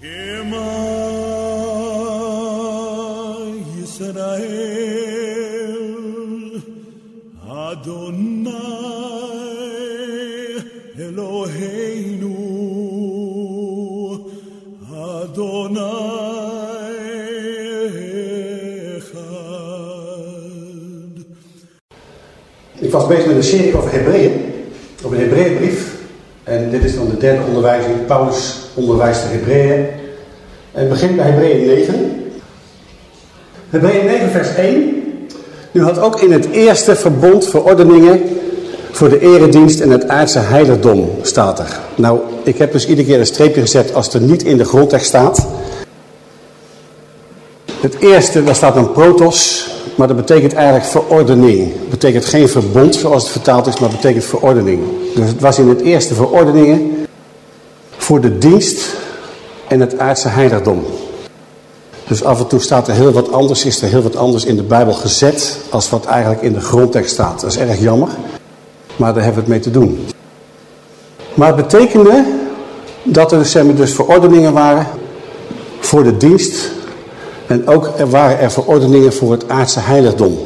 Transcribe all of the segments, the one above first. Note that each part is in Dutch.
Ik was bezig met een serie over Hebreeën, over de Hebreeënbrief. En dit is dan de derde onderwijzing. Paulus onderwijst de Hebreeën. En begint bij Hebreeën 9. Hebreeën 9 vers 1. U had ook in het eerste verbond verordeningen voor de eredienst en het aardse heiligdom, staat er. Nou, ik heb dus iedere keer een streepje gezet als het er niet in de grondtekst staat. Het eerste, daar staat een protos, maar dat betekent eigenlijk verordening. Het betekent geen verbond zoals het vertaald is, maar betekent verordening. Dus het was in het eerste verordeningen voor de dienst en het aardse heiligdom. Dus af en toe staat er heel wat anders, is er heel wat anders in de Bijbel gezet als wat eigenlijk in de grondtekst staat. Dat is erg jammer, maar daar hebben we het mee te doen. Maar het betekende dat er dus, dus verordeningen waren voor de dienst en ook waren er verordeningen voor het aardse heiligdom.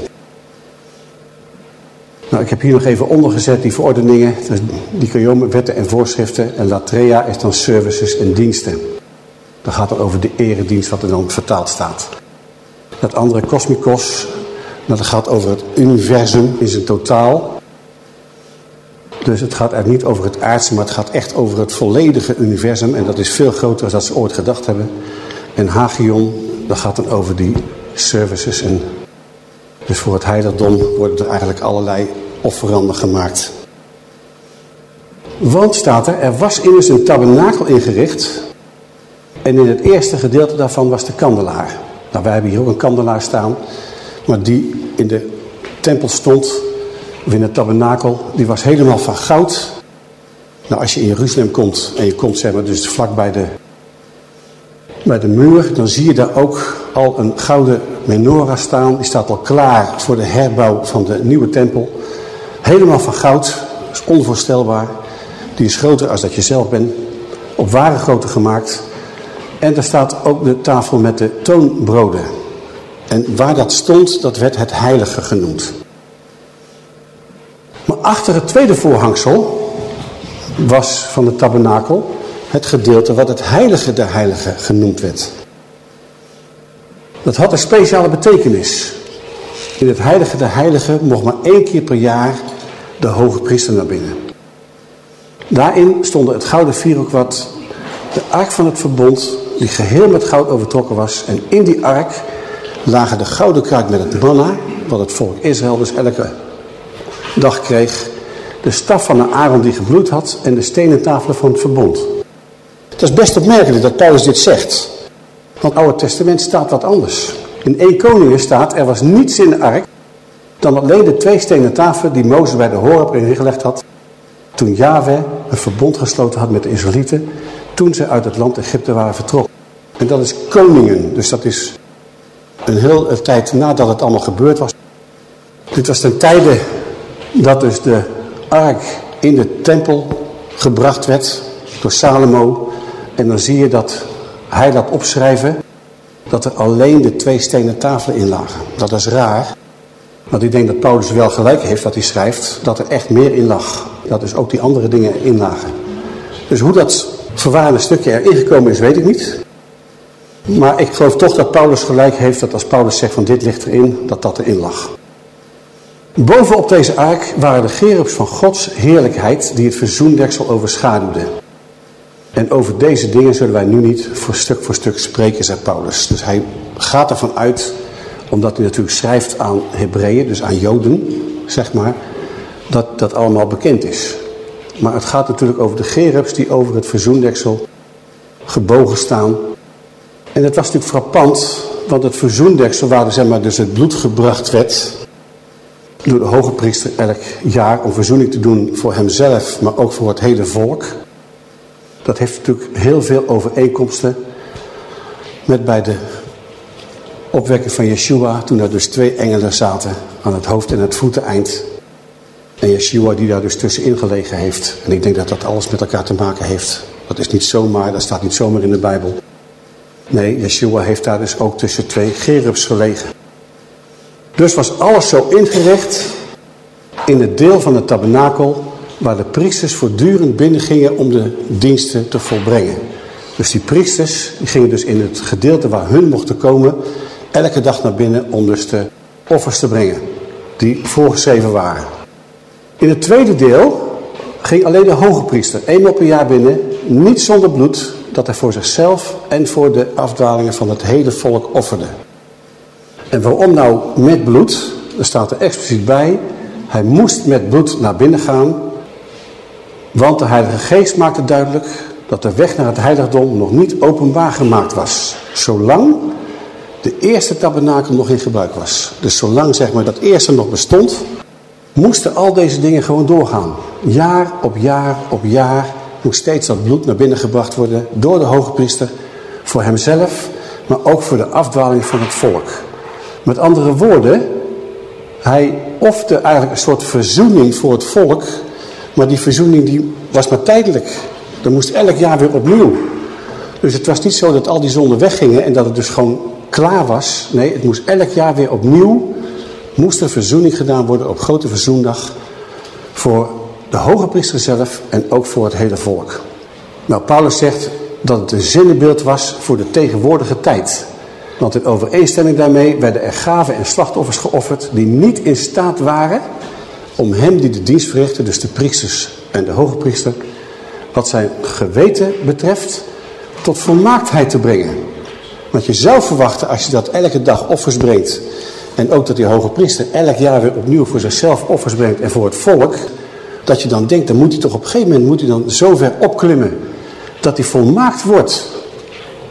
Nou, ik heb hier nog even ondergezet die verordeningen. Die Kajome, wetten en voorschriften. En latrea is dan services en diensten. Dat gaat dan over de eredienst wat er dan vertaald staat. Dat andere kosmikos, nou, dat gaat over het universum in zijn totaal. Dus het gaat eigenlijk niet over het aardse, maar het gaat echt over het volledige universum. En dat is veel groter dan ze ooit gedacht hebben. En Hagion, dat gaat dan over die services. En dus voor het heiligdom worden er eigenlijk allerlei offeranden gemaakt. Want staat er, er was immers een tabernakel ingericht. En in het eerste gedeelte daarvan was de kandelaar. Nou, wij hebben hier ook een kandelaar staan. Maar die in de tempel stond, of in het tabernakel, die was helemaal van goud. Nou, als je in Jeruzalem komt en je komt zeg maar dus vlak bij de, bij de muur, dan zie je daar ook al een gouden menorah staan. Die staat al klaar voor de herbouw van de nieuwe tempel. Helemaal van goud, dat is onvoorstelbaar. Die is groter als dat je zelf bent. Op ware grootte gemaakt. En daar staat ook de tafel met de toonbroden. En waar dat stond, dat werd het heilige genoemd. Maar achter het tweede voorhangsel was van de tabernakel het gedeelte wat het heilige der heiligen genoemd werd. Dat had een speciale betekenis. In het heilige der heiligen mocht maar één keer per jaar de hoge priester naar binnen. Daarin stonden het gouden vierhoekwad, de ark van het verbond, die geheel met goud overtrokken was. En in die ark lagen de gouden kruik met het manna, wat het volk Israël dus elke dag kreeg. De staf van een Aaron die gebloed had en de stenen tafelen van het verbond. Het is best opmerkelijk dat Paulus dit zegt. Want het Oude Testament staat wat anders. In 1 Koningen staat, er was niets in de ark dan alleen de twee stenen tafelen die Mozes bij de Horeb ingelegd had. Toen Yahweh een verbond gesloten had met de Israëlieten. Toen ze uit het land Egypte waren vertrokken. En dat is koningen. Dus dat is een hele tijd nadat het allemaal gebeurd was. Dit was ten tijde dat dus de ark in de tempel gebracht werd door Salomo. En dan zie je dat hij laat opschrijven dat er alleen de twee stenen tafelen in lagen. Dat is raar. Want ik denk dat Paulus wel gelijk heeft dat hij schrijft dat er echt meer in lag. Dat dus ook die andere dingen in lagen. Dus hoe dat verwaarde stukje erin gekomen is, weet ik niet. Maar ik geloof toch dat Paulus gelijk heeft dat als Paulus zegt van dit ligt erin, dat dat erin lag. Bovenop deze ark waren de gerubs van Gods heerlijkheid die het verzoendeksel overschaduwden. En over deze dingen zullen wij nu niet voor stuk voor stuk spreken, zegt Paulus. Dus hij gaat ervan uit, omdat hij natuurlijk schrijft aan Hebreeën, dus aan Joden, zeg maar, dat dat allemaal bekend is. Maar het gaat natuurlijk over de gerubs die over het verzoendeksel gebogen staan. En het was natuurlijk frappant, want het verzoendeksel waar zeg maar, dus het bloed gebracht werd door de hoge priester elk jaar om verzoening te doen voor hemzelf, maar ook voor het hele volk. Dat heeft natuurlijk heel veel overeenkomsten met bij de opwekking van Yeshua, toen er dus twee engelen zaten aan het hoofd en het voeteneind. En Yeshua die daar dus tussenin gelegen heeft. En ik denk dat dat alles met elkaar te maken heeft. Dat is niet zomaar, dat staat niet zomaar in de Bijbel. Nee, Yeshua heeft daar dus ook tussen twee gerubs gelegen. Dus was alles zo ingericht in het deel van het tabernakel waar de priesters voortdurend binnen gingen om de diensten te volbrengen. Dus die priesters die gingen dus in het gedeelte waar hun mochten komen elke dag naar binnen om dus de offers te brengen die voorgeschreven waren. In het tweede deel ging alleen de hoge priester eenmaal per jaar binnen, niet zonder bloed, dat hij voor zichzelf en voor de afdwalingen van het hele volk offerde. En waarom nou met bloed? Er staat er expliciet bij, hij moest met bloed naar binnen gaan, want de Heilige Geest maakte duidelijk dat de weg naar het heiligdom nog niet openbaar gemaakt was. Zolang de eerste tabernakel nog in gebruik was. Dus zolang zeg maar, dat eerste nog bestond, moesten al deze dingen gewoon doorgaan. Jaar op jaar op jaar moest steeds dat bloed naar binnen gebracht worden door de hoge priester. Voor hemzelf, maar ook voor de afdwaling van het volk. Met andere woorden, hij ofte eigenlijk een soort verzoening voor het volk. Maar die verzoening die was maar tijdelijk. Dat moest elk jaar weer opnieuw. Dus het was niet zo dat al die zonden weggingen en dat het dus gewoon klaar was. Nee, het moest elk jaar weer opnieuw, moest er verzoening gedaan worden op grote verzoendag voor de hoge priester zelf en ook voor het hele volk. Nou, Paulus zegt dat het een zinnebeeld was voor de tegenwoordige tijd. Want in overeenstemming daarmee werden er gaven en slachtoffers geofferd die niet in staat waren om hem die de dienst verrichtte, dus de priesters en de hoge priester, wat zijn geweten betreft, tot volmaaktheid te brengen. Want je zou verwachten als je dat elke dag offers brengt. En ook dat die hoge priester elk jaar weer opnieuw voor zichzelf offers brengt en voor het volk. Dat je dan denkt, dan moet hij toch op een gegeven moment moet hij dan zo ver opklimmen. Dat hij volmaakt wordt.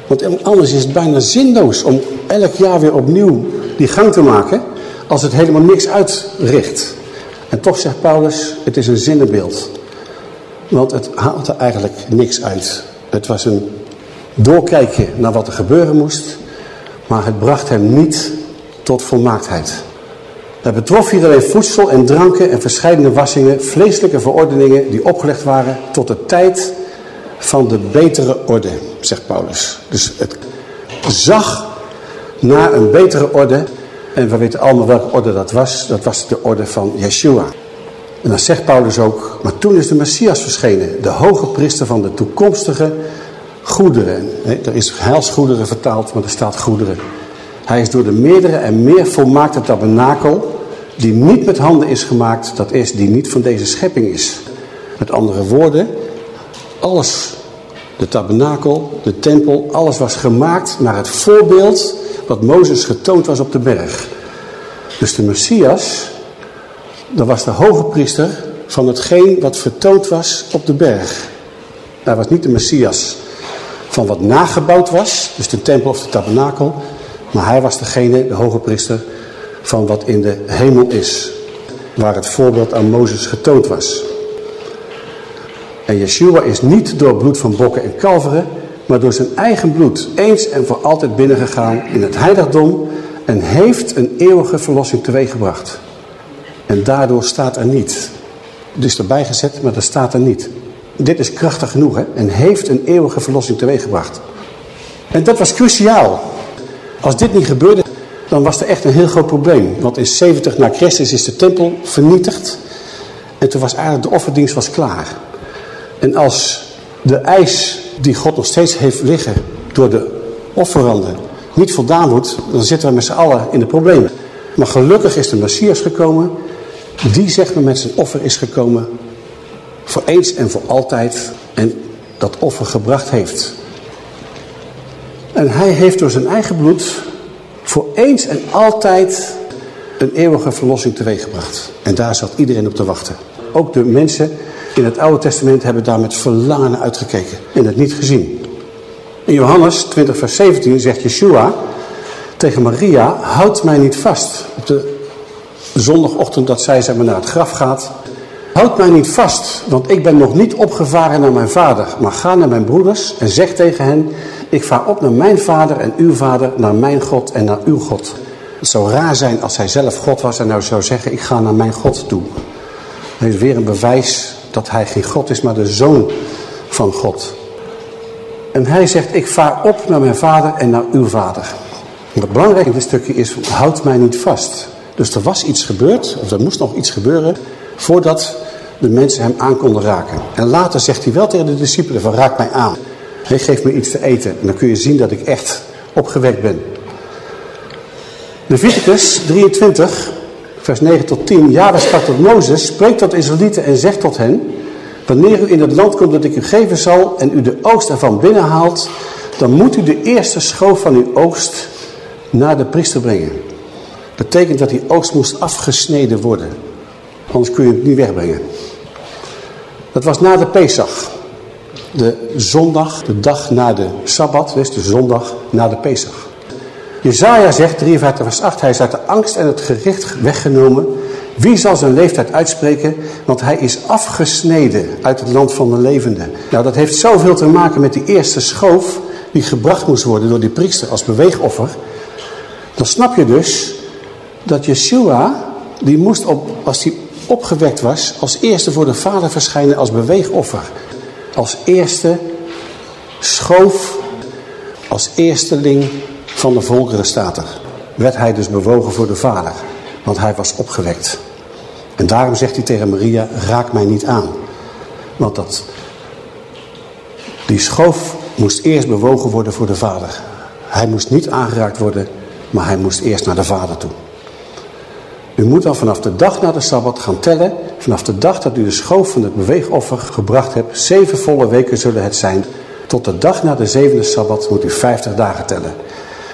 Want anders is het bijna zinloos om elk jaar weer opnieuw die gang te maken. Als het helemaal niks uitricht. En toch zegt Paulus, het is een zinnenbeeld. Want het haalt er eigenlijk niks uit. Het was een doorkijkje naar wat er gebeuren moest. Maar het bracht hem niet tot volmaaktheid. Het betrof hier alleen voedsel en dranken en verschillende wassingen, vleeselijke verordeningen die opgelegd waren tot de tijd van de betere orde, zegt Paulus. Dus het zag naar een betere orde. En we weten allemaal welke orde dat was. Dat was de orde van Yeshua. En dan zegt Paulus ook, maar toen is de Messias verschenen, de hoge priester van de toekomstige goederen. er is heilsgoederen vertaald, maar er staat goederen. Hij is door de meerdere en meer volmaakte tabernakel, die niet met handen is gemaakt, dat is, die niet van deze schepping is. Met andere woorden, alles, de tabernakel, de tempel, alles was gemaakt naar het voorbeeld wat Mozes getoond was op de berg. Dus de Messias, dat was de hoge priester van hetgeen wat vertoond was op de berg. Hij was niet de Messias van wat nagebouwd was, dus de tempel of de tabernakel. Maar hij was degene, de hoge priester, van wat in de hemel is. Waar het voorbeeld aan Mozes getoond was. En Yeshua is niet door bloed van bokken en kalveren, maar door zijn eigen bloed eens en voor altijd binnengegaan in het heiligdom en heeft een eeuwige verlossing teweeggebracht. En daardoor staat er niet. Is erbij gezet, maar dat staat er niet. Dit is krachtig genoeg hè? en heeft een eeuwige verlossing teweeggebracht. En dat was cruciaal. Als dit niet gebeurde, dan was er echt een heel groot probleem. Want in 70 na Christus is de tempel vernietigd. En toen was eigenlijk de offerdienst was klaar. En als de eis die God nog steeds heeft liggen door de offeranden niet voldaan wordt, dan zitten we met z'n allen in de problemen. Maar gelukkig is de Messias gekomen, die zegt maar met zijn offer is gekomen voor eens en voor altijd en dat offer gebracht heeft. En hij heeft door zijn eigen bloed voor eens en altijd een eeuwige verlossing teweeggebracht. En daar zat iedereen op te wachten. Ook de mensen in het Oude Testament hebben daar met verlangen naar uitgekeken en het niet gezien. In Johannes 20 vers 17 zegt Yeshua tegen Maria, houd mij niet vast. Op de zondagochtend dat zij zeg maar, naar het graf gaat, Houd mij niet vast, want ik ben nog niet opgevaren naar mijn vader. Maar ga naar mijn broeders en zeg tegen hen, ik vaar op naar mijn vader en uw vader, naar mijn God en naar uw God. Het zou raar zijn als hij zelf God was en nou zou zeggen, ik ga naar mijn God toe. Dat is weer een bewijs dat hij geen God is, maar de zoon van God. En hij zegt, ik vaar op naar mijn vader en naar uw vader. Het belangrijke stukje is, houd mij niet vast. Dus er was iets gebeurd, of er moest nog iets gebeuren, voordat de mensen hem aan konden raken. En later zegt hij wel tegen de discipelen raak mij aan. Hij geeft me iets te eten. En dan kun je zien dat ik echt opgewekt ben. Leviticus 23, vers 9 tot 10. Java sprak tot Mozes, spreek tot Israëlieten en zegt tot hen... Wanneer u in het land komt dat ik u geven zal en u de oogst ervan binnenhaalt... dan moet u de eerste schoof van uw oogst naar de priester brengen. Betekent dat die oogst moest afgesneden worden. Anders kun je het niet wegbrengen. Dat was na de Pesach. De zondag, de dag na de Sabbat, dus de zondag na de Pesach. Jezaja zegt, 53 vers 8, hij is uit de angst en het gericht weggenomen. Wie zal zijn leeftijd uitspreken? Want hij is afgesneden uit het land van de levenden. Nou, dat heeft zoveel te maken met die eerste schoof die gebracht moest worden door die priester als beweegoffer. Dan snap je dus dat Yeshua, die moest op, als hij opgewekt was, als eerste voor de vader verschijnen als beweegoffer. Als eerste schoof, als eersteling van de volkeren staat er. Werd hij dus bewogen voor de vader, want hij was opgewekt. En daarom zegt hij tegen Maria, raak mij niet aan. Want dat, die schoof moest eerst bewogen worden voor de vader. Hij moest niet aangeraakt worden, maar hij moest eerst naar de vader toe. U moet dan vanaf de dag na de Sabbat gaan tellen. Vanaf de dag dat u de schoof van het beweegoffer gebracht hebt. Zeven volle weken zullen het zijn. Tot de dag na de zevende Sabbat moet u vijftig dagen tellen.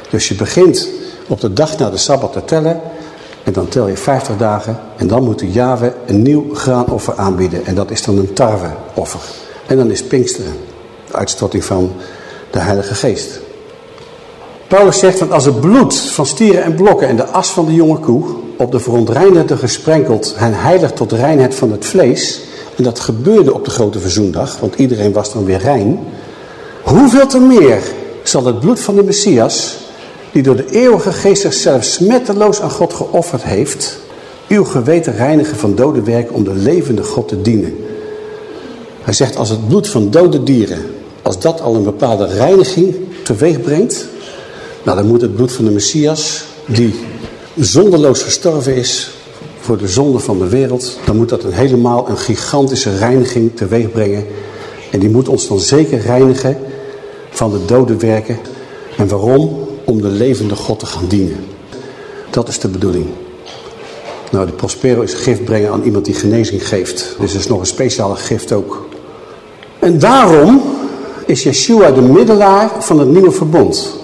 Dus je begint op de dag na de Sabbat te tellen. En dan tel je 50 dagen. En dan moet de Jave een nieuw graanoffer aanbieden. En dat is dan een tarweoffer. En dan is Pinksteren. De uitstorting van de Heilige Geest. Paulus zegt, want als het bloed van stieren en blokken en de as van de jonge koe op de verontreinigde gesprenkeld hen heilig tot reinheid van het vlees, en dat gebeurde op de grote verzoendag, want iedereen was dan weer rein, hoeveel te meer zal het bloed van de Messias, die door de eeuwige geest zichzelf smetteloos aan God geofferd heeft, uw geweten reinigen van dode werk om de levende God te dienen. Hij zegt, als het bloed van dode dieren, als dat al een bepaalde reiniging teweeg brengt, nou dan moet het bloed van de Messias, die zonderloos gestorven is voor de zonde van de wereld, dan moet dat een helemaal een gigantische reiniging teweeg brengen. En die moet ons dan zeker reinigen van de dode werken. En waarom? Om de levende God te gaan dienen. Dat is de bedoeling. Nou, de Prospero is gift brengen aan iemand die genezing geeft. Dus er is nog een speciale gift ook. En daarom is Yeshua de middelaar van het nieuwe verbond.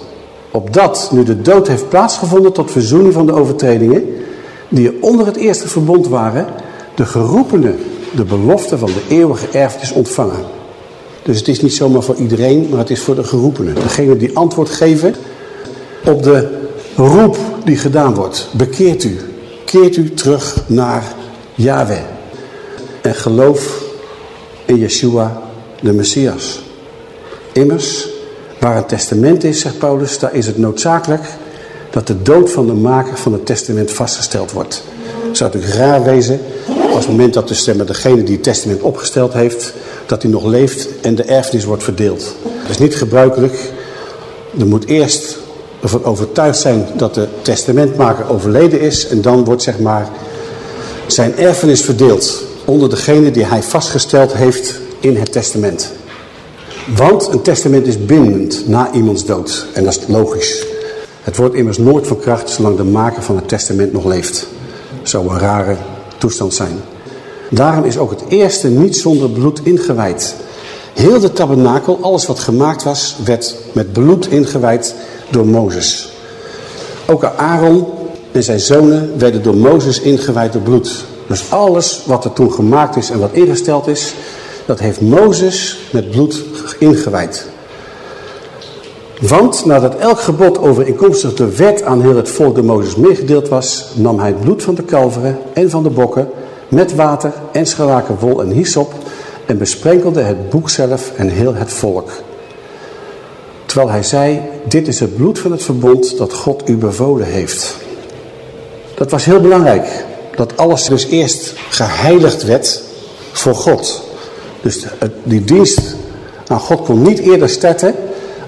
Opdat nu de dood heeft plaatsgevonden tot verzoening van de overtredingen, die er onder het eerste verbond waren, de geroepenen de belofte van de eeuwige erfenis ontvangen. Dus het is niet zomaar voor iedereen, maar het is voor de geroepenen. Degene die antwoord geven op de roep die gedaan wordt. Bekeert u. Keert u terug naar Yahweh. En geloof in Yeshua de Messias. Immers, Waar een testament is, zegt Paulus, daar is het noodzakelijk dat de dood van de maker van het testament vastgesteld wordt. Het zou natuurlijk raar wezen als het moment dat de stemmer degene die het testament opgesteld heeft, dat hij nog leeft en de erfenis wordt verdeeld. Dat is niet gebruikelijk. Er moet eerst overtuigd zijn dat de testamentmaker overleden is en dan wordt zeg maar zijn erfenis verdeeld onder degene die hij vastgesteld heeft in het testament. Want een testament is bindend na iemands dood. En dat is logisch. Het wordt immers nooit van zolang de maker van het testament nog leeft. Zou een rare toestand zijn. Daarom is ook het eerste niet zonder bloed ingewijd. Heel de tabernakel, alles wat gemaakt was, werd met bloed ingewijd door Mozes. Ook Aaron en zijn zonen werden door Mozes ingewijd door bloed. Dus alles wat er toen gemaakt is en wat ingesteld is, dat heeft Mozes met bloed ingewijd. Want nadat elk gebod overeenkomstig de wet aan heel het volk de Mozes meegedeeld was, nam hij het bloed van de kalveren en van de bokken met water en schelaken wol en hyssop en besprenkelde het boek zelf en heel het volk. Terwijl hij zei, dit is het bloed van het verbond dat God u bevolen heeft. Dat was heel belangrijk, dat alles dus eerst geheiligd werd voor God. Dus die dienst Maar God kon niet eerder starten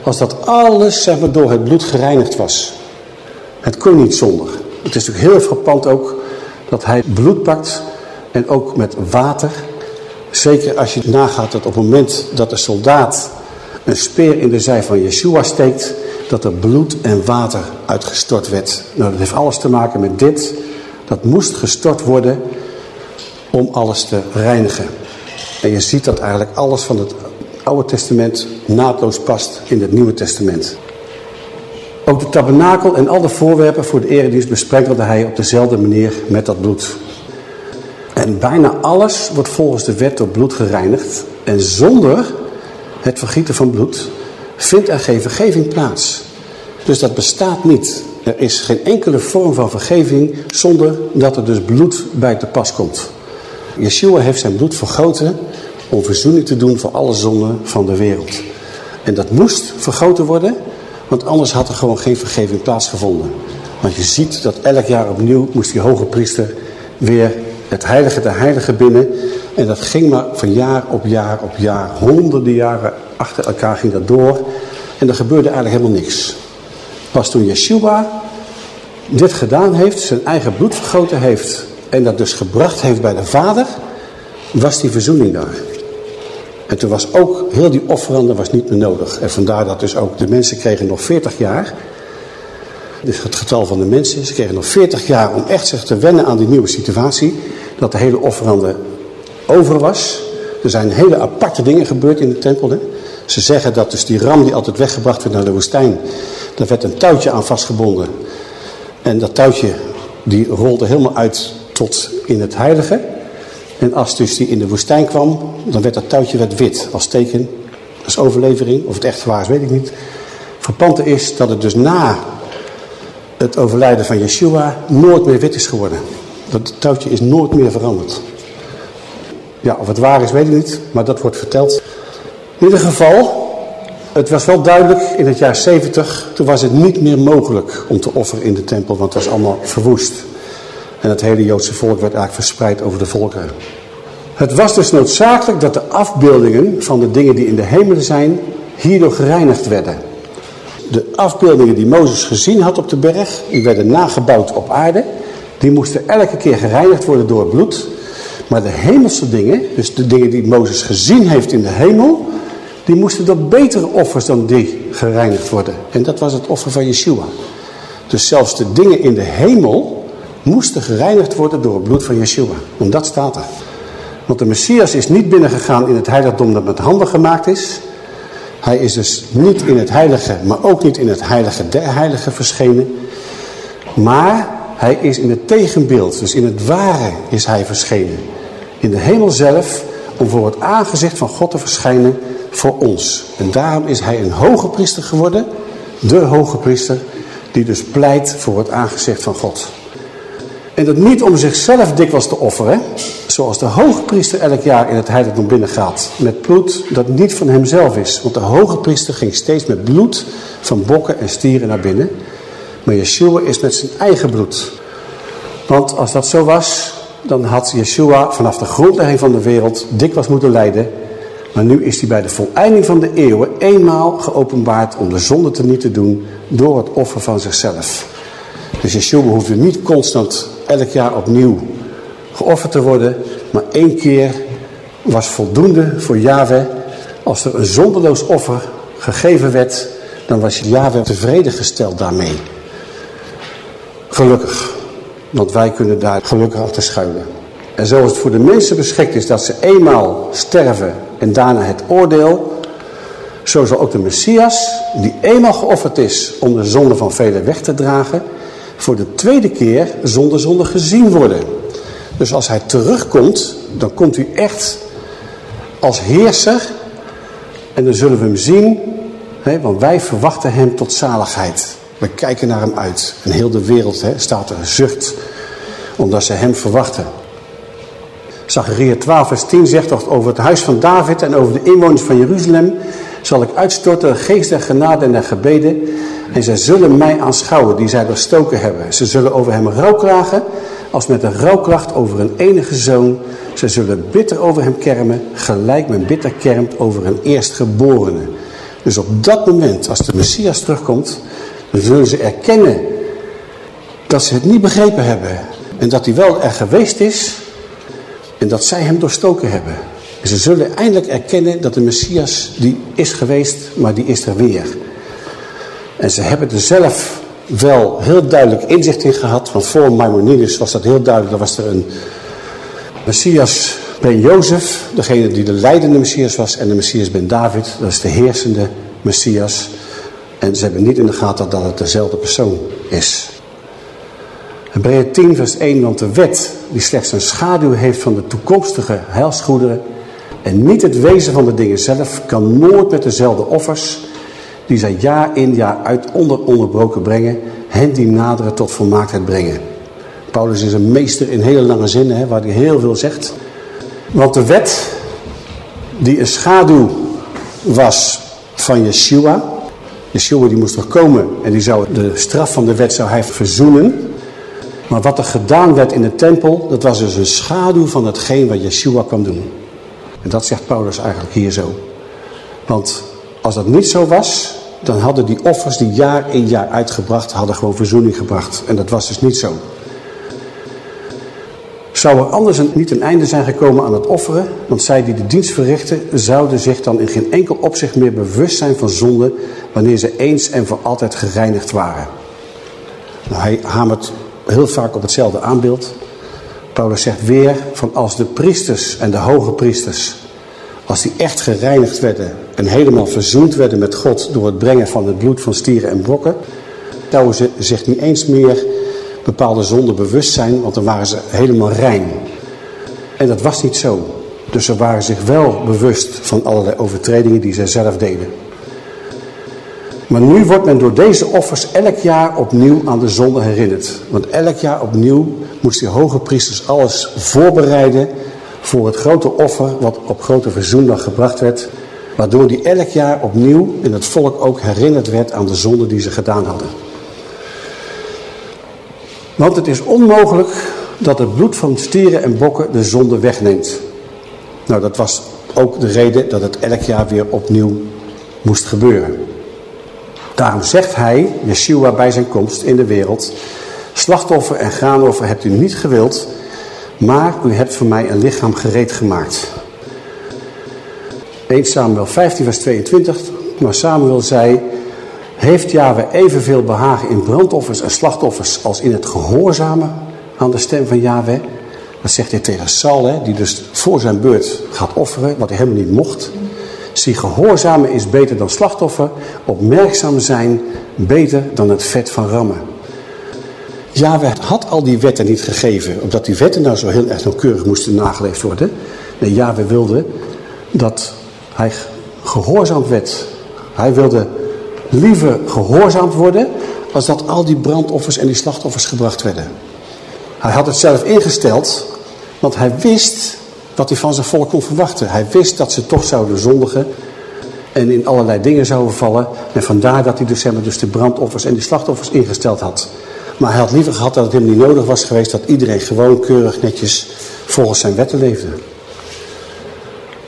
als dat alles zeg maar, door het bloed gereinigd was. Het kon niet zonder. Het is natuurlijk heel frappant ook dat hij bloed pakt en ook met water. Zeker als je nagaat dat op het moment dat de soldaat een speer in de zij van Yeshua steekt, dat er bloed en water uitgestort werd. Nou, dat heeft alles te maken met dit. Dat moest gestort worden om alles te reinigen. En je ziet dat eigenlijk alles van het Oude Testament naadloos past in het Nieuwe Testament. Ook de tabernakel en al de voorwerpen voor de eredienst besprenkelde hij op dezelfde manier met dat bloed. En bijna alles wordt volgens de wet door bloed gereinigd. En zonder het vergieten van bloed vindt er geen vergeving plaats. Dus dat bestaat niet. Er is geen enkele vorm van vergeving zonder dat er dus bloed bij te pas komt. Yeshua heeft zijn bloed vergoten om verzoening te doen voor alle zonden van de wereld. En dat moest vergoten worden, want anders had er gewoon geen vergeving plaatsgevonden. Want je ziet dat elk jaar opnieuw moest die hoge priester weer het heilige de heilige binnen. En dat ging maar van jaar op jaar op jaar, honderden jaren achter elkaar ging dat door. En er gebeurde eigenlijk helemaal niks. Pas toen Yeshua dit gedaan heeft, zijn eigen bloed vergoten heeft en dat dus gebracht heeft bij de Vader, was die verzoening daar. En toen was ook, heel die offerande was niet meer nodig. En vandaar dat dus ook de mensen kregen nog 40 jaar. Dus het getal van de mensen, ze kregen nog 40 jaar om echt zich te wennen aan die nieuwe situatie. Dat de hele offerande over was. Er zijn hele aparte dingen gebeurd in de tempel. Hè? Ze zeggen dat dus die ram die altijd weggebracht werd naar de woestijn. Daar werd een touwtje aan vastgebonden. En dat touwtje die rolde helemaal uit tot in het heilige. En als dus die in de woestijn kwam, dan werd dat touwtje werd wit als teken. Als overlevering, of het echt waar is, weet ik niet. Verpante is dat het dus na het overlijden van Yeshua nooit meer wit is geworden. Dat touwtje is nooit meer veranderd. Ja, of het waar is, weet ik niet, maar dat wordt verteld. In ieder geval, het was wel duidelijk in het jaar 70, toen was het niet meer mogelijk om te offeren in de tempel, want het was allemaal verwoest. En het hele Joodse volk werd eigenlijk verspreid over de volkeren. Het was dus noodzakelijk dat de afbeeldingen van de dingen die in de hemelen zijn, hierdoor gereinigd werden. De afbeeldingen die Mozes gezien had op de berg, die werden nagebouwd op aarde. Die moesten elke keer gereinigd worden door bloed. Maar de hemelse dingen, dus de dingen die Mozes gezien heeft in de hemel, die moesten door betere offers dan die gereinigd worden. En dat was het offer van Yeshua. Dus zelfs de dingen in de hemel moesten gereinigd worden door het bloed van Yeshua. En dat staat er. Want de Messias is niet binnengegaan in het heiligdom dat met handen gemaakt is. Hij is dus niet in het heilige, maar ook niet in het heilige der heiligen verschenen. Maar hij is in het tegenbeeld, dus in het ware is hij verschenen. In de hemel zelf, om voor het aangezicht van God te verschijnen voor ons. En daarom is hij een hoge priester geworden, de hoge priester, die dus pleit voor het aangezicht van God. En dat niet om zichzelf dikwijls te offeren, zoals de hoge priester elk jaar in het heiligdom binnengaat. Met bloed dat niet van hemzelf is. Want de hoge priester ging steeds met bloed van bokken en stieren naar binnen. Maar Yeshua is met zijn eigen bloed. Want als dat zo was, dan had Yeshua vanaf de grondlegging van de wereld dikwijls moeten lijden. Maar nu is hij bij de voleinding van de eeuwen eenmaal geopenbaard om de zonde te niet te doen door het offer van zichzelf. Dus Yeshua hoefde niet constant elk jaar opnieuw geofferd te worden. Maar één keer was voldoende voor Yahweh. Als er een zonderloos offer gegeven werd, dan was Yahweh tevreden gesteld daarmee. Gelukkig. Want wij kunnen daar gelukkig achter schuilen. En zoals het voor de mensen beschikt is dat ze eenmaal sterven en daarna het oordeel... Zo zal ook de Messias, die eenmaal geofferd is om de zonde van velen weg te dragen voor de tweede keer zonder zonde gezien worden. Dus als hij terugkomt, dan komt hij echt als heerser. En dan zullen we hem zien, hè, want wij verwachten hem tot zaligheid. We kijken naar hem uit. En heel de wereld hè, staat er zucht, omdat ze hem verwachten. Zachariah 12 vers 10 zegt toch over het huis van David en over de inwoners van Jeruzalem zal ik uitstorten de geest der genade en der gebeden. En zij zullen mij aanschouwen die zij doorstoken hebben. Ze zullen over hem rouw kragen, als met een rouwklacht over een enige zoon. Ze zullen bitter over hem kermen, gelijk men bitter kermt over een eerstgeborene. Dus op dat moment, als de Messias terugkomt, dan zullen ze erkennen dat ze het niet begrepen hebben. En dat hij wel er geweest is en dat zij hem doorstoken hebben. En ze zullen eindelijk erkennen dat de Messias die is geweest, maar die is er weer. En ze hebben er zelf wel heel duidelijk inzicht in gehad. Want voor Maimonides was dat heel duidelijk. Er was er een Messias ben Jozef, degene die de leidende Messias was. En de Messias ben David, dat is de heersende Messias. En ze hebben niet in de gaten dat het dezelfde persoon is. Hebreeën 10 vers 1, want de wet die slechts een schaduw heeft van de toekomstige heilsgoederen en niet het wezen van de dingen zelf, kan nooit met dezelfde offers die zij jaar in jaar uit onderonderbroken brengen, hen die naderen tot volmaaktheid brengen. Paulus is een meester in hele lange zinnen, hè, waar hij heel veel zegt. Want de wet, die een schaduw was van Yeshua. Yeshua die moest er komen en die zou de straf van de wet zou hij verzoenen. Maar wat er gedaan werd in de tempel, dat was dus een schaduw van hetgeen wat Yeshua kwam doen. En dat zegt Paulus eigenlijk hier zo. Want als dat niet zo was, dan hadden die offers die jaar in jaar uitgebracht, hadden gewoon verzoening gebracht. En dat was dus niet zo. Zou er anders niet een einde zijn gekomen aan het offeren, want zij die de dienst verrichten, zouden zich dan in geen enkel opzicht meer bewust zijn van zonde, wanneer ze eens en voor altijd gereinigd waren. Nou, hij hamert heel vaak op hetzelfde aanbeeld. Paulus zegt weer van als de priesters en de hoge priesters, als die echt gereinigd werden en helemaal verzoend werden met God door het brengen van het bloed van stieren en brokken, zouden ze zich niet eens meer bepaalde zonden bewust zijn, want dan waren ze helemaal rein. En dat was niet zo. Dus ze waren zich wel bewust van allerlei overtredingen die zij zelf deden. Maar nu wordt men door deze offers elk jaar opnieuw aan de zonde herinnerd. Want elk jaar opnieuw moest die hoge priesters alles voorbereiden voor het grote offer wat op grote verzoendag gebracht werd. Waardoor die elk jaar opnieuw in het volk ook herinnerd werd aan de zonde die ze gedaan hadden. Want het is onmogelijk dat het bloed van stieren en bokken de zonde wegneemt. Nou, dat was ook de reden dat het elk jaar weer opnieuw moest gebeuren. Daarom zegt hij, Yeshua bij zijn komst in de wereld, slachtoffer en graanoffer hebt u niet gewild, maar u hebt voor mij een lichaam gereed gemaakt. 1 Samuel 15 vers 22, maar Samuel zei, heeft Yahweh evenveel behagen in brandoffers en slachtoffers als in het gehoorzamen aan de stem van Yahweh? Dat zegt hij tegen Saul, hè, die dus voor zijn beurt gaat offeren, wat hij helemaal niet mocht. Zie, gehoorzamen is beter dan slachtoffer, opmerkzaam zijn beter dan het vet van rammen. Yahweh had al die wetten niet gegeven, omdat die wetten nou zo heel erg nauwkeurig moesten nageleefd worden. Nee, Yahweh wilde dat hij gehoorzaamd werd. Hij wilde liever gehoorzaamd worden, als dat al die brandoffers en die slachtoffers gebracht werden. Hij had het zelf ingesteld, want hij wist wat hij van zijn volk kon verwachten. Hij wist dat ze toch zouden zondigen en in allerlei dingen zouden vallen. En vandaar dat hij dus, dus de brandoffers en die slachtoffers ingesteld had. Maar hij had liever gehad dat het hem niet nodig was geweest dat iedereen gewoon keurig netjes volgens zijn wetten leefde.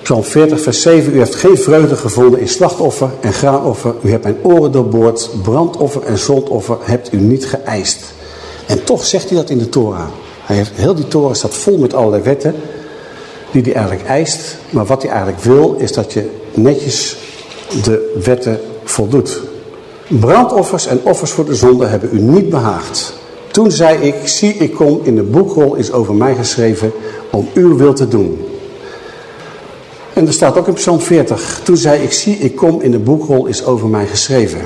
Psalm 40 vers 7, u heeft geen vreugde gevonden in slachtoffer en graanoffer. U hebt mijn oren doorboord, brandoffer en zondoffer hebt u niet geëist. En toch zegt hij dat in de Torah. Hij heeft, heel die Torah staat vol met allerlei wetten die hij eigenlijk eist. Maar wat hij eigenlijk wil is dat je netjes de wetten voldoet. Brandoffers en offers voor de zonde hebben u niet behaagd. Toen zei ik, zie ik kom, in de boekrol is over mij geschreven om uw wil te doen. En er staat ook in Psalm 40. Toen zei ik, zie ik kom, in de boekrol is over mij geschreven.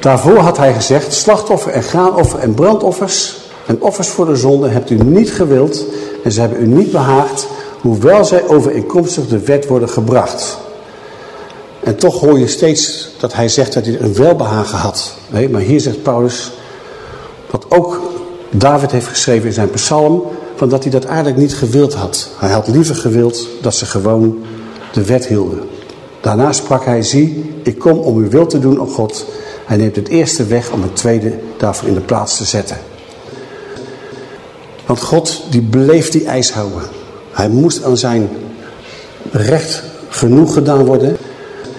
Daarvoor had hij gezegd, slachtoffer en graanoffer en brandoffers en offers voor de zonde hebt u niet gewild en ze hebben u niet behaagd, hoewel zij overeenkomstig de wet worden gebracht. En toch hoor je steeds dat hij zegt dat hij een welbehagen had. Nee, maar hier zegt Paulus, wat ook David heeft geschreven in zijn psalm, van dat hij dat eigenlijk niet gewild had. Hij had liever gewild dat ze gewoon de wet hielden. Daarna sprak hij, zie, ik kom om uw wil te doen, op God. Hij neemt het eerste weg om het tweede daarvoor in de plaats te zetten. Want God die bleef die eis houden. Hij moest aan zijn recht genoeg gedaan worden.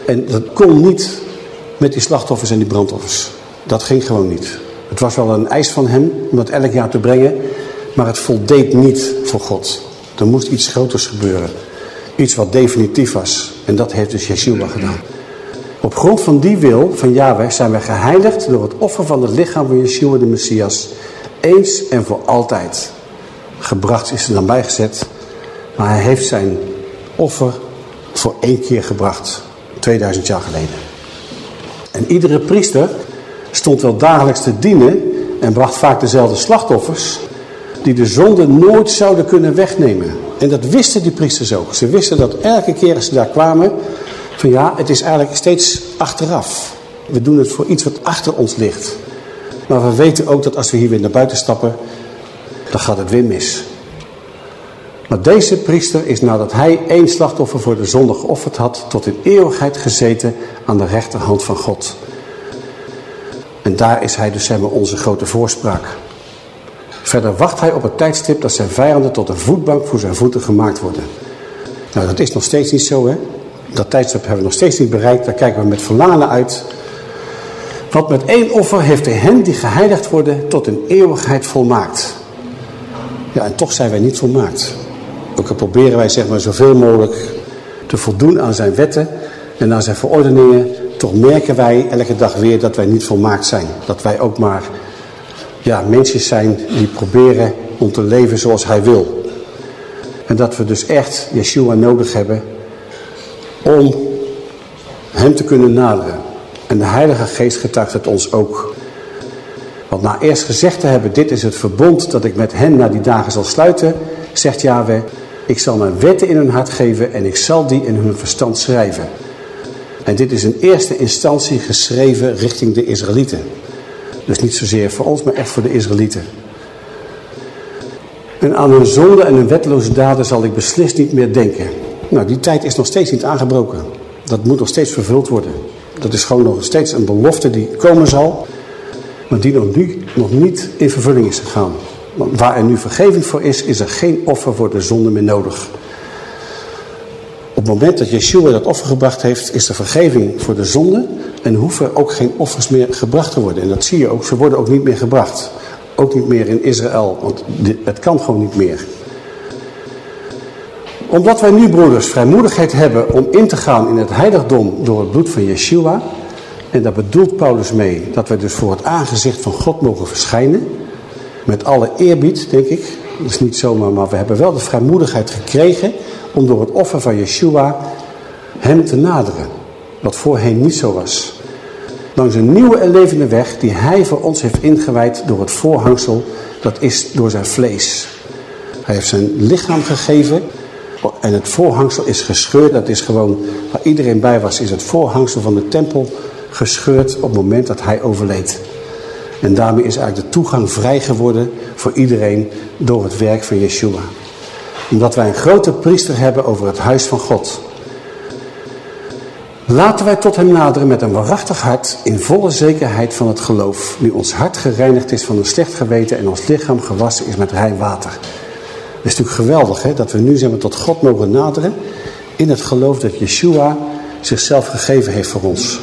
En dat kon niet met die slachtoffers en die brandoffers. Dat ging gewoon niet. Het was wel een eis van hem om dat elk jaar te brengen. Maar het voldeed niet voor God. Er moest iets groters gebeuren. Iets wat definitief was. En dat heeft dus Yeshua gedaan. Op grond van die wil van Yahweh zijn wij geheiligd door het offer van het lichaam van Yeshua de Messias. Eens en voor altijd. Gebracht is er dan bijgezet. Maar hij heeft zijn offer voor één keer gebracht. 2000 jaar geleden. En iedere priester stond wel dagelijks te dienen en bracht vaak dezelfde slachtoffers die de zonde nooit zouden kunnen wegnemen. En dat wisten die priesters ook. Ze wisten dat elke keer als ze daar kwamen, van ja, het is eigenlijk steeds achteraf. We doen het voor iets wat achter ons ligt. Maar we weten ook dat als we hier weer naar buiten stappen, dan gaat het weer mis. Maar deze priester is nadat hij één slachtoffer voor de zonde geofferd had, tot in eeuwigheid gezeten aan de rechterhand van God. En daar is hij dus onze grote voorspraak. Verder wacht hij op het tijdstip dat zijn vijanden tot een voetbank voor zijn voeten gemaakt worden. Nou, dat is nog steeds niet zo, hè. Dat tijdstip hebben we nog steeds niet bereikt. Daar kijken we met verlangen uit. Want met één offer heeft hij hen die geheiligd worden tot een eeuwigheid volmaakt. Ja, en toch zijn wij niet volmaakt. Ook al proberen wij zeg maar zoveel mogelijk te voldoen aan zijn wetten en aan zijn verordeningen. Toch merken wij elke dag weer dat wij niet volmaakt zijn. Dat wij ook maar ja, mensen zijn die proberen om te leven zoals hij wil. En dat we dus echt Yeshua nodig hebben om hem te kunnen naderen. En de Heilige Geest getuigt het ons ook. Want na eerst gezegd te hebben, dit is het verbond dat ik met hen na die dagen zal sluiten, zegt Yahweh, ik zal mijn wetten in hun hart geven en ik zal die in hun verstand schrijven. En dit is in eerste instantie geschreven richting de Israëlieten. Dus niet zozeer voor ons, maar echt voor de Israëlieten. En aan hun zonde en hun wetloze daden zal ik beslist niet meer denken. Nou, die tijd is nog steeds niet aangebroken. Dat moet nog steeds vervuld worden. Dat is gewoon nog steeds een belofte die komen zal, maar die nog, nu, nog niet in vervulling is gegaan. Want waar er nu vergeving voor is, is er geen offer voor de zonde meer nodig. Op het moment dat Yeshua dat offer gebracht heeft, is er vergeving voor de zonde. En hoeven ook geen offers meer gebracht te worden. En dat zie je ook, ze worden ook niet meer gebracht. Ook niet meer in Israël, want het kan gewoon niet meer. Omdat wij nu, broeders, vrijmoedigheid hebben om in te gaan in het heiligdom door het bloed van Yeshua. En daar bedoelt Paulus mee dat wij dus voor het aangezicht van God mogen verschijnen. Met alle eerbied, denk ik. Dat is niet zomaar, maar we hebben wel de vrijmoedigheid gekregen om door het offer van Yeshua hem te naderen. Wat voorheen niet zo was. Langs een nieuwe en levende weg die hij voor ons heeft ingewijd door het voorhangsel, dat is door zijn vlees. Hij heeft zijn lichaam gegeven en het voorhangsel is gescheurd. Dat is gewoon, waar iedereen bij was, is het voorhangsel van de tempel gescheurd op het moment dat hij overleed. En daarmee is eigenlijk de toegang vrij geworden voor iedereen door het werk van Yeshua. Omdat wij een grote priester hebben over het huis van God. Laten wij tot hem naderen met een waarachtig hart in volle zekerheid van het geloof. Nu ons hart gereinigd is van een slecht geweten en ons lichaam gewassen is met rein water. Het is natuurlijk geweldig hè, dat we nu zeg maar, tot God mogen naderen in het geloof dat Yeshua zichzelf gegeven heeft voor ons.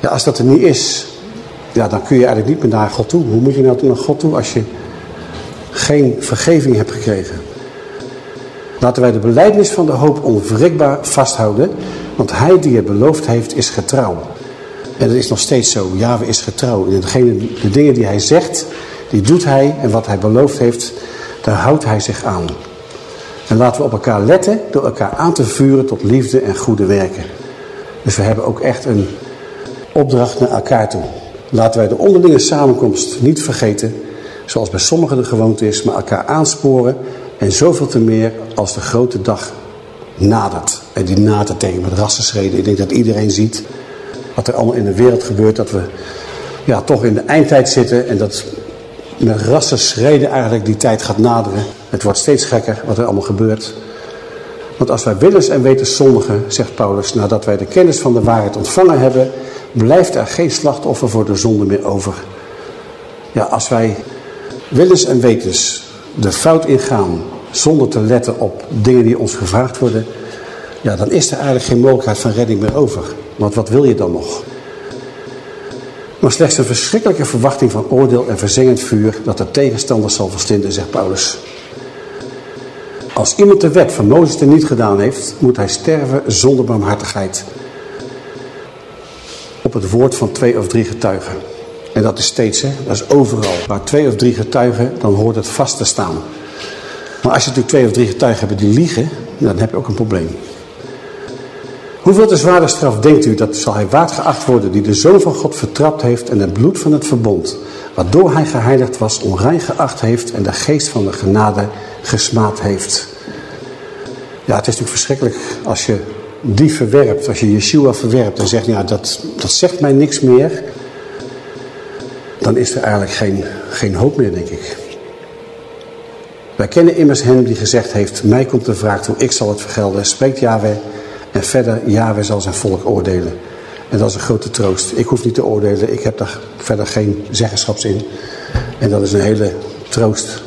Ja, als dat er niet is, ja, dan kun je eigenlijk niet meer naar God toe. Hoe moet je nou naar God toe als je geen vergeving hebt gekregen? Laten wij de beleidnis van de hoop onwrikbaar vasthouden, want hij die het beloofd heeft is getrouw. En dat is nog steeds zo. Jahwe is getrouw. De dingen die hij zegt, die doet hij. En wat hij beloofd heeft, daar houdt hij zich aan. En laten we op elkaar letten door elkaar aan te vuren tot liefde en goede werken. Dus we hebben ook echt een opdracht naar elkaar toe. Laten wij de onderlinge samenkomst niet vergeten, zoals bij sommigen de gewoonte is, maar elkaar aansporen en zoveel te meer als de grote dag nadert. En die nadert tegen met rassenschreden. Ik denk dat iedereen ziet wat er allemaal in de wereld gebeurt, dat we ja, toch in de eindtijd zitten en dat met rassenschreden eigenlijk die tijd gaat naderen. Het wordt steeds gekker wat er allemaal gebeurt. Want als wij willens en wetens zondigen, zegt Paulus, nadat wij de kennis van de waarheid ontvangen hebben, blijft er geen slachtoffer voor de zonde meer over. Ja, als wij willens en wetens de fout ingaan zonder te letten op dingen die ons gevraagd worden, ja, dan is er eigenlijk geen mogelijkheid van redding meer over. Want wat wil je dan nog? Maar slechts een verschrikkelijke verwachting van oordeel en verzengend vuur dat de tegenstander zal verslinden, zegt Paulus. Als iemand de wet van Mozes er niet gedaan heeft, moet hij sterven zonder barmhartigheid. Op het woord van twee of drie getuigen. En dat is steeds, hè? dat is overal. Waar twee of drie getuigen, dan hoort het vast te staan. Maar als je natuurlijk twee of drie getuigen hebt die liegen, dan heb je ook een probleem. Hoeveel te zware straf denkt u dat zal hij waard geacht worden die de Zoon van God vertrapt heeft en het bloed van het verbond, waardoor hij geheiligd was, onrein geacht heeft en de geest van de genade gesmaad heeft. Ja, het is natuurlijk verschrikkelijk als je die verwerpt, als je Yeshua verwerpt en zegt, ja, dat, dat zegt mij niks meer. Dan is er eigenlijk geen, geen hoop meer, denk ik. Wij kennen immers hem die gezegd heeft, mij komt de vraag toe, ik zal het vergelden. Spreekt Yahweh en verder, Yahweh zal zijn volk oordelen. En dat is een grote troost. Ik hoef niet te oordelen, ik heb daar verder geen zeggenschaps in. En dat is een hele troost.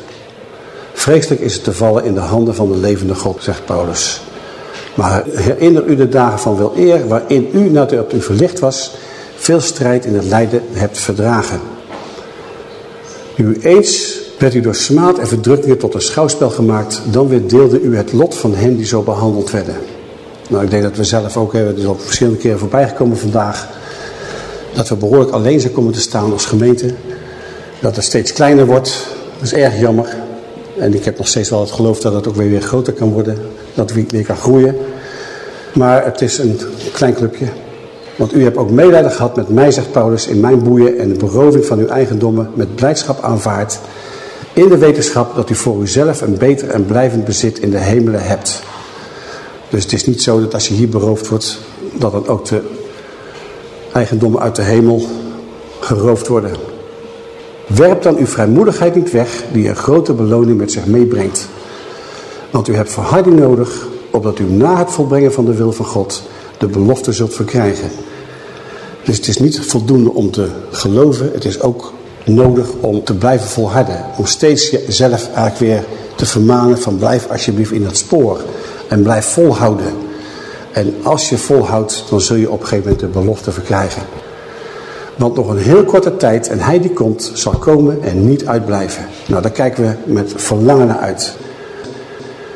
Vreselijk is het te vallen in de handen van de levende God, zegt Paulus. Maar herinner u de dagen van wel eer, waarin u, nadat u verlicht was, veel strijd in het lijden hebt verdragen. U eens werd u door smaad en verdrukkingen tot een schouwspel gemaakt, dan weer deelde u het lot van hen die zo behandeld werden. Nou, ik denk dat we zelf ook, hebben, het is al verschillende keren voorbij gekomen vandaag, dat we behoorlijk alleen zijn komen te staan als gemeente. Dat het steeds kleiner wordt, dat is erg jammer. En ik heb nog steeds wel het geloof dat het ook weer, weer groter kan worden, dat het weer kan groeien. Maar het is een klein clubje. Want u hebt ook medelijden gehad met mij, zegt Paulus, in mijn boeien en de beroving van uw eigendommen met blijdschap aanvaard. In de wetenschap dat u voor uzelf een beter en blijvend bezit in de hemelen hebt. Dus het is niet zo dat als je hier beroofd wordt, dat dan ook de eigendommen uit de hemel geroofd worden. Werp dan uw vrijmoedigheid niet weg, die een grote beloning met zich meebrengt. Want u hebt verharding nodig, opdat u na het volbrengen van de wil van God de belofte zult verkrijgen. Dus het is niet voldoende om te geloven, het is ook nodig om te blijven volharden. Om steeds jezelf eigenlijk weer te vermanen van blijf alsjeblieft in dat spoor. En blijf volhouden. En als je volhoudt, dan zul je op een gegeven moment de belofte verkrijgen. Want nog een heel korte tijd, en hij die komt, zal komen en niet uitblijven. Nou, daar kijken we met verlangen naar uit.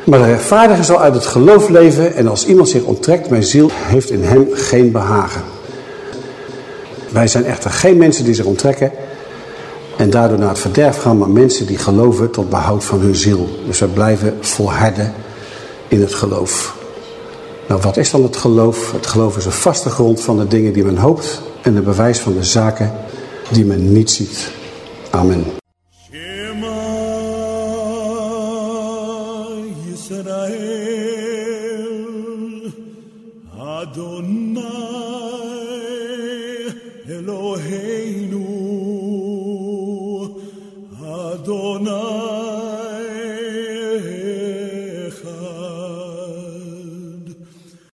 Maar de rechtvaardige zal uit het geloof leven en als iemand zich onttrekt, mijn ziel heeft in hem geen behagen. Wij zijn echter geen mensen die zich onttrekken en daardoor naar het verderf gaan, maar mensen die geloven tot behoud van hun ziel. Dus we blijven volharden in het geloof. Nou, wat is dan het geloof? Het geloof is een vaste grond van de dingen die men hoopt en een bewijs van de zaken die men niet ziet. Amen.